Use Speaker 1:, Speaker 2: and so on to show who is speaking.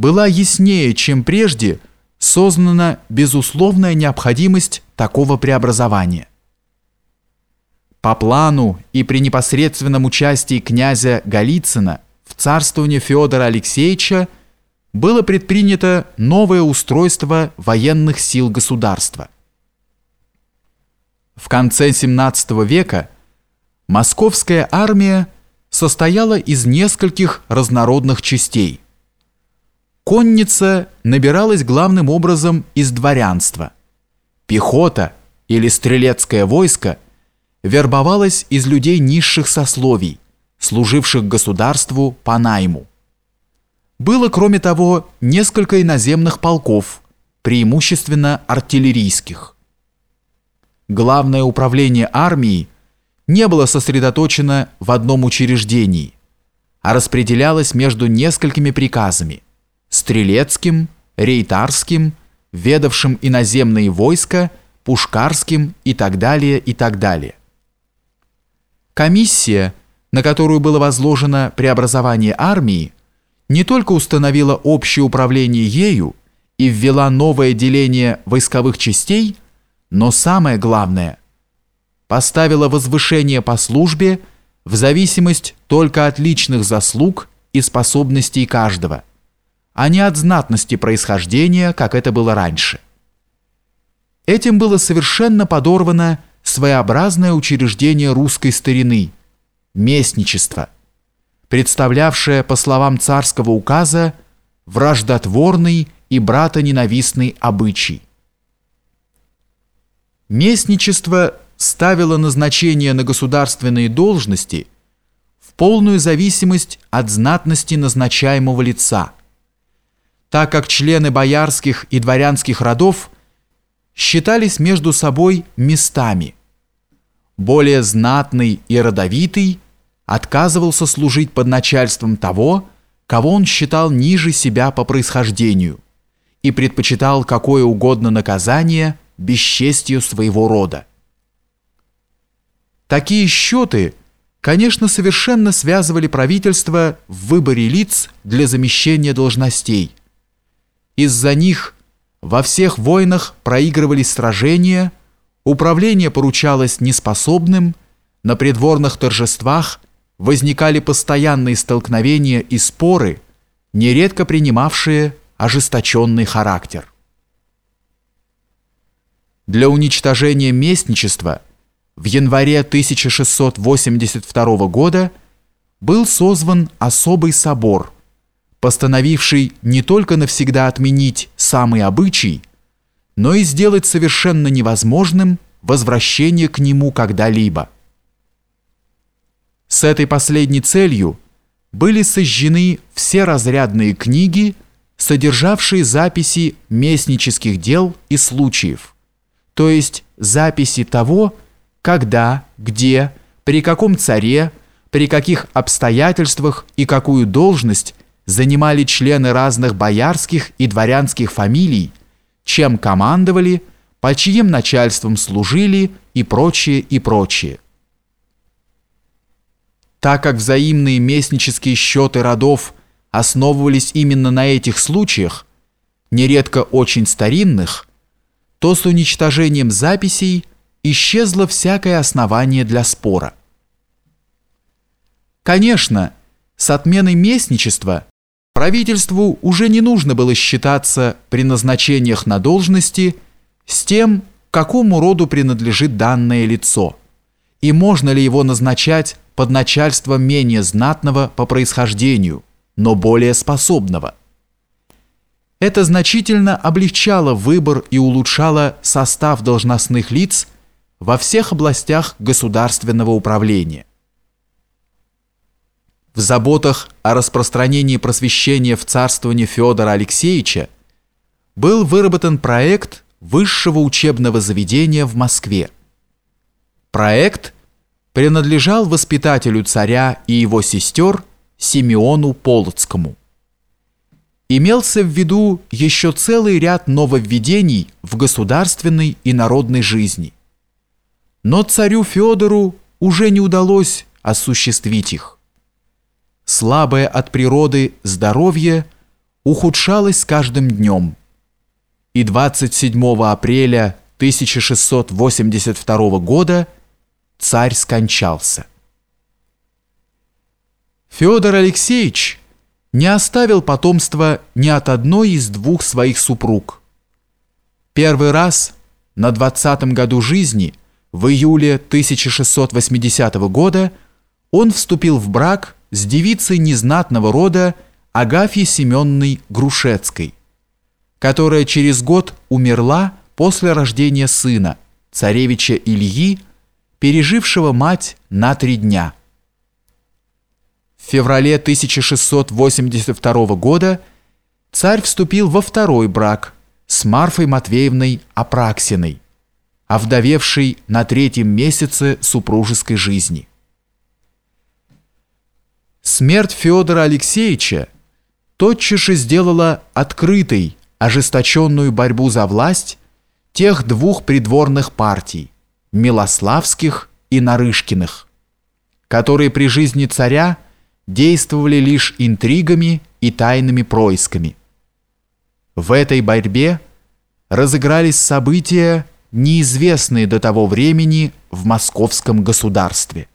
Speaker 1: была яснее, чем прежде, сознана безусловная необходимость такого преобразования. По плану и при непосредственном участии князя Голицына в царствовании Федора Алексеевича было предпринято новое устройство военных сил государства. В конце XVII века московская армия состояла из нескольких разнородных частей. Конница набиралась главным образом из дворянства. Пехота или стрелецкое войско – вербовалась из людей низших сословий, служивших государству по найму. Было, кроме того, несколько иноземных полков, преимущественно артиллерийских. Главное управление армией не было сосредоточено в одном учреждении, а распределялось между несколькими приказами – стрелецким, рейтарским, ведавшим иноземные войска, пушкарским и так далее, и так далее. Комиссия, на которую было возложено преобразование армии, не только установила общее управление ею и ввела новое деление войсковых частей, но самое главное, поставила возвышение по службе в зависимость только от личных заслуг и способностей каждого, а не от знатности происхождения, как это было раньше. Этим было совершенно подорвано своеобразное учреждение русской старины – местничество, представлявшее, по словам царского указа, враждотворный и братоненавистный обычай. Местничество ставило назначение на государственные должности в полную зависимость от знатности назначаемого лица, так как члены боярских и дворянских родов – считались между собой местами. Более знатный и родовитый отказывался служить под начальством того, кого он считал ниже себя по происхождению и предпочитал какое угодно наказание бесчестью своего рода. Такие счеты, конечно, совершенно связывали правительство в выборе лиц для замещения должностей. Из-за них – во всех войнах проигрывались сражения, управление поручалось неспособным, на придворных торжествах возникали постоянные столкновения и споры, нередко принимавшие ожесточенный характер. Для уничтожения местничества в январе 1682 года был созван особый собор – постановивший не только навсегда отменить самый обычай, но и сделать совершенно невозможным возвращение к нему когда-либо. С этой последней целью были сожжены все разрядные книги, содержавшие записи местнических дел и случаев, то есть записи того, когда, где, при каком царе, при каких обстоятельствах и какую должность занимали члены разных боярских и дворянских фамилий, чем командовали, по чьим начальством служили и прочее, и прочее. Так как взаимные местнические счеты родов основывались именно на этих случаях, нередко очень старинных, то с уничтожением записей исчезло всякое основание для спора. Конечно, с отменой местничества – Правительству уже не нужно было считаться при назначениях на должности с тем, какому роду принадлежит данное лицо, и можно ли его назначать под начальством менее знатного по происхождению, но более способного. Это значительно облегчало выбор и улучшало состав должностных лиц во всех областях государственного управления. В заботах о распространении просвещения в царствовании Федора Алексеевича был выработан проект высшего учебного заведения в Москве. Проект принадлежал воспитателю царя и его сестер Симеону Полоцкому. Имелся в виду еще целый ряд нововведений в государственной и народной жизни. Но царю Федору уже не удалось осуществить их слабое от природы здоровье ухудшалось с каждым днем. И 27 апреля 1682 года царь скончался. Федор Алексеевич не оставил потомства ни от одной из двух своих супруг. Первый раз на 20 году жизни, в июле 1680 года, он вступил в брак с девицей незнатного рода Агафьей Семенной Грушецкой, которая через год умерла после рождения сына, царевича Ильи, пережившего мать на три дня. В феврале 1682 года царь вступил во второй брак с Марфой Матвеевной Апраксиной, овдовевшей на третьем месяце супружеской жизни. Смерть Федора Алексеевича тотчас же сделала открытой ожесточенную борьбу за власть тех двух придворных партий – Милославских и Нарышкиных, которые при жизни царя действовали лишь интригами и тайными происками. В этой борьбе разыгрались события, неизвестные до того времени в московском государстве.